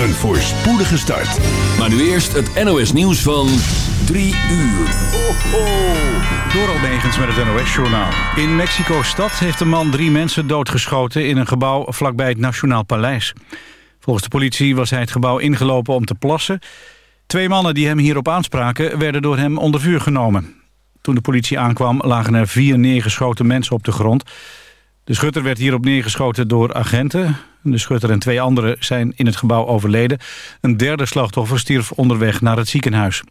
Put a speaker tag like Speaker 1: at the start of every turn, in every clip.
Speaker 1: Een voorspoedige start.
Speaker 2: Maar nu eerst het NOS nieuws van 3 uur. Ho, ho.
Speaker 3: Door met het NOS-journaal. In Mexico-stad heeft een man drie mensen doodgeschoten... in een gebouw vlakbij het Nationaal Paleis. Volgens de politie was hij het gebouw ingelopen om te plassen. Twee mannen die hem hierop aanspraken... werden door hem onder vuur genomen. Toen de politie aankwam lagen er vier neergeschoten mensen op de grond. De schutter werd hierop neergeschoten door agenten. De schutter en twee anderen zijn in het gebouw overleden. Een derde slachtoffer stierf onderweg naar het ziekenhuis.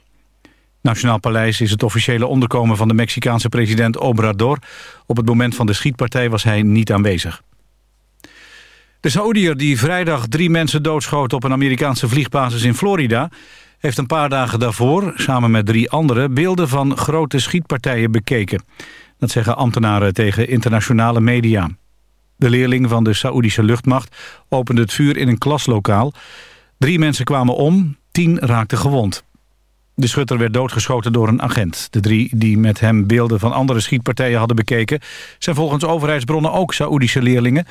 Speaker 3: Nationaal Paleis is het officiële onderkomen van de Mexicaanse president Obrador. Op het moment van de schietpartij was hij niet aanwezig. De Saoediër die vrijdag drie mensen doodschoot op een Amerikaanse vliegbasis in Florida... heeft een paar dagen daarvoor, samen met drie anderen... beelden van grote schietpartijen bekeken. Dat zeggen ambtenaren tegen internationale media. De leerling van de Saoedische luchtmacht opende het vuur in een klaslokaal. Drie mensen kwamen om, tien raakten gewond. De schutter werd doodgeschoten door een agent. De drie die met hem beelden van andere schietpartijen hadden bekeken... zijn volgens overheidsbronnen ook Saoedische leerlingen.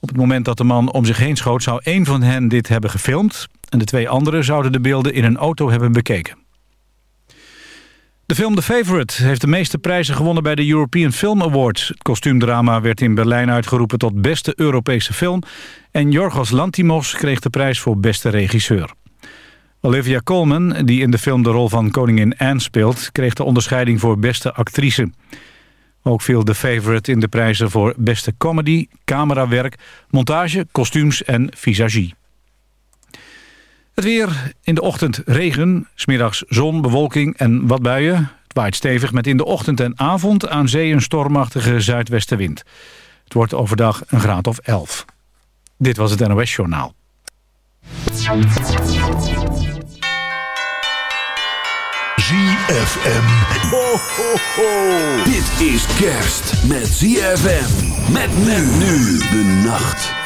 Speaker 3: Op het moment dat de man om zich heen schoot... zou één van hen dit hebben gefilmd... en de twee anderen zouden de beelden in een auto hebben bekeken. De film The Favourite heeft de meeste prijzen gewonnen bij de European Film Awards. Het kostuumdrama werd in Berlijn uitgeroepen tot beste Europese film... en Jorgos Lantimos kreeg de prijs voor beste regisseur. Olivia Colman, die in de film de rol van koningin Anne speelt... kreeg de onderscheiding voor beste actrice. Ook viel The Favourite in de prijzen voor beste comedy, camerawerk... montage, kostuums en visagie. Het weer, in de ochtend regen, smiddags zon, bewolking en wat buien. Het waait stevig met in de ochtend en avond aan zee een stormachtige zuidwestenwind. Het wordt overdag een graad of 11. Dit was het NOS Journaal.
Speaker 1: ZFM.
Speaker 2: Ho, ho, ho. Dit is kerst met ZFM. Met men nu de nacht.